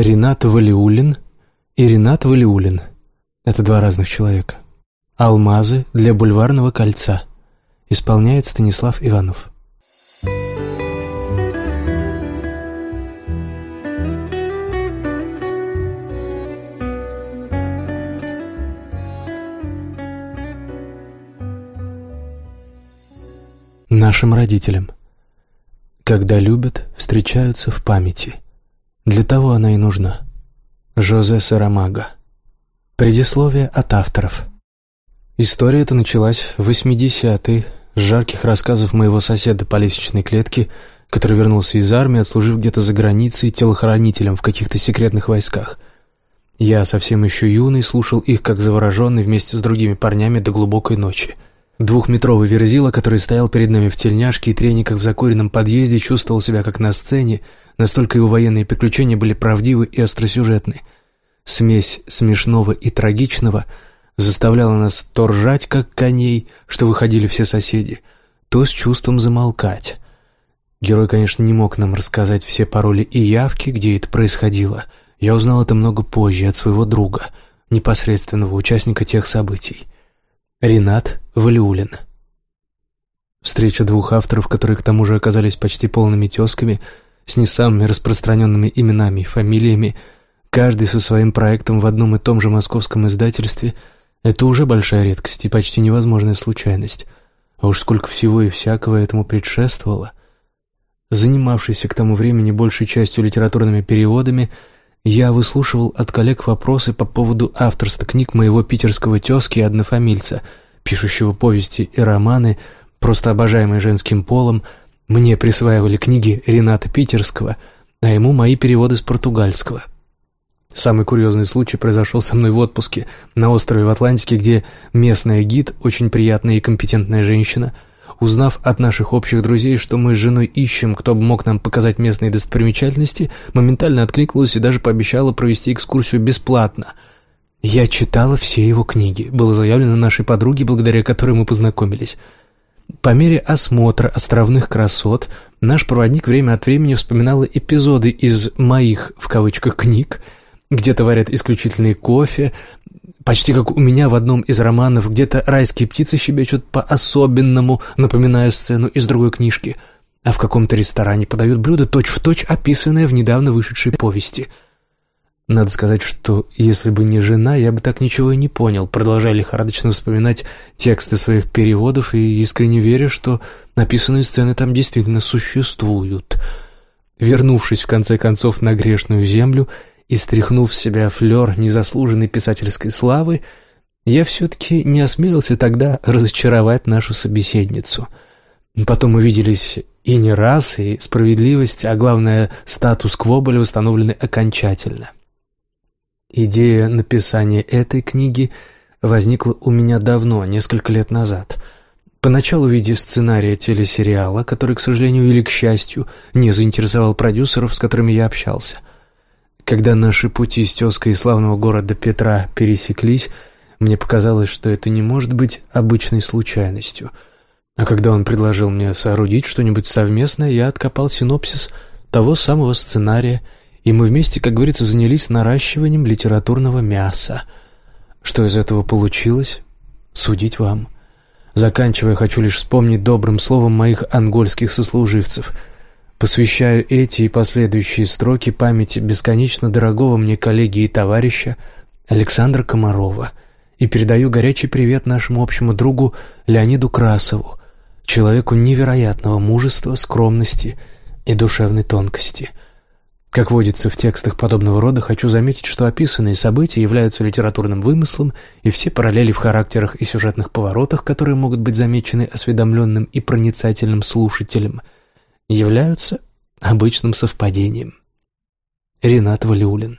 Ренат Валиулин и Ренат Валиулин. Это два разных человека. «Алмазы для бульварного кольца». Исполняет Станислав Иванов. Нашим родителям. Когда любят, встречаются в памяти. Для того она и нужна. Жозе Сарамага. Предисловие от авторов. История эта началась в 80-е с жарких рассказов моего соседа по лестничной клетке, который вернулся из армии, отслужив где-то за границей телохранителем в каких-то секретных войсках. Я, совсем еще юный, слушал их как завороженный вместе с другими парнями до глубокой ночи – Двухметровый верзила, который стоял перед нами в тельняшке и трениках в закуренном подъезде, чувствовал себя как на сцене, настолько его военные приключения были правдивы и остросюжетны. Смесь смешного и трагичного заставляла нас то ржать, как коней, что выходили все соседи, то с чувством замолкать. Герой, конечно, не мог нам рассказать все пароли и явки, где это происходило. Я узнал это много позже от своего друга, непосредственного участника тех событий. Ренат Валиулин. Встреча двух авторов, которые к тому же оказались почти полными тезками, с не самыми распространенными именами и фамилиями, каждый со своим проектом в одном и том же московском издательстве, это уже большая редкость и почти невозможная случайность. А уж сколько всего и всякого этому предшествовало. Занимавшийся к тому времени большей частью литературными переводами – я выслушивал от коллег вопросы по поводу авторства книг моего питерского тезки и однофамильца, пишущего повести и романы, просто обожаемые женским полом. Мне присваивали книги Рената Питерского, а ему мои переводы с португальского. Самый курьезный случай произошел со мной в отпуске на острове в Атлантике, где местная гид, очень приятная и компетентная женщина – Узнав от наших общих друзей, что мы с женой ищем, кто бы мог нам показать местные достопримечательности, моментально откликнулась и даже пообещала провести экскурсию бесплатно. «Я читала все его книги», — было заявлено нашей подруге, благодаря которой мы познакомились. По мере осмотра островных красот наш проводник время от времени вспоминал эпизоды из «моих», в кавычках, книг, где-то варят исключительный кофе, Почти как у меня в одном из романов, где-то райские птицы щебечут по-особенному, напоминая сцену из другой книжки, а в каком-то ресторане подают блюдо точь-в-точь описанное в недавно вышедшей повести. Надо сказать, что если бы не жена, я бы так ничего и не понял, продолжая лихорадочно вспоминать тексты своих переводов и искренне веря, что написанные сцены там действительно существуют. Вернувшись в конце концов на грешную землю, и стряхнув с себя флер незаслуженной писательской славы, я все-таки не осмелился тогда разочаровать нашу собеседницу. Потом мы виделись и не раз, и справедливость, а главное, статус-кво были восстановлены окончательно. Идея написания этой книги возникла у меня давно, несколько лет назад. Поначалу в виде сценария телесериала, который, к сожалению или к счастью, не заинтересовал продюсеров, с которыми я общался – когда наши пути с тезкой славного города Петра пересеклись, мне показалось, что это не может быть обычной случайностью. А когда он предложил мне соорудить что-нибудь совместное, я откопал синопсис того самого сценария, и мы вместе, как говорится, занялись наращиванием литературного мяса. Что из этого получилось? Судить вам. Заканчивая, хочу лишь вспомнить добрым словом моих ангольских сослуживцев — Посвящаю эти и последующие строки памяти бесконечно дорогого мне коллеги и товарища Александра Комарова и передаю горячий привет нашему общему другу Леониду Красову, человеку невероятного мужества, скромности и душевной тонкости. Как водится в текстах подобного рода, хочу заметить, что описанные события являются литературным вымыслом, и все параллели в характерах и сюжетных поворотах, которые могут быть замечены осведомленным и проницательным слушателем – являются обычным совпадением. Ренат Валиулин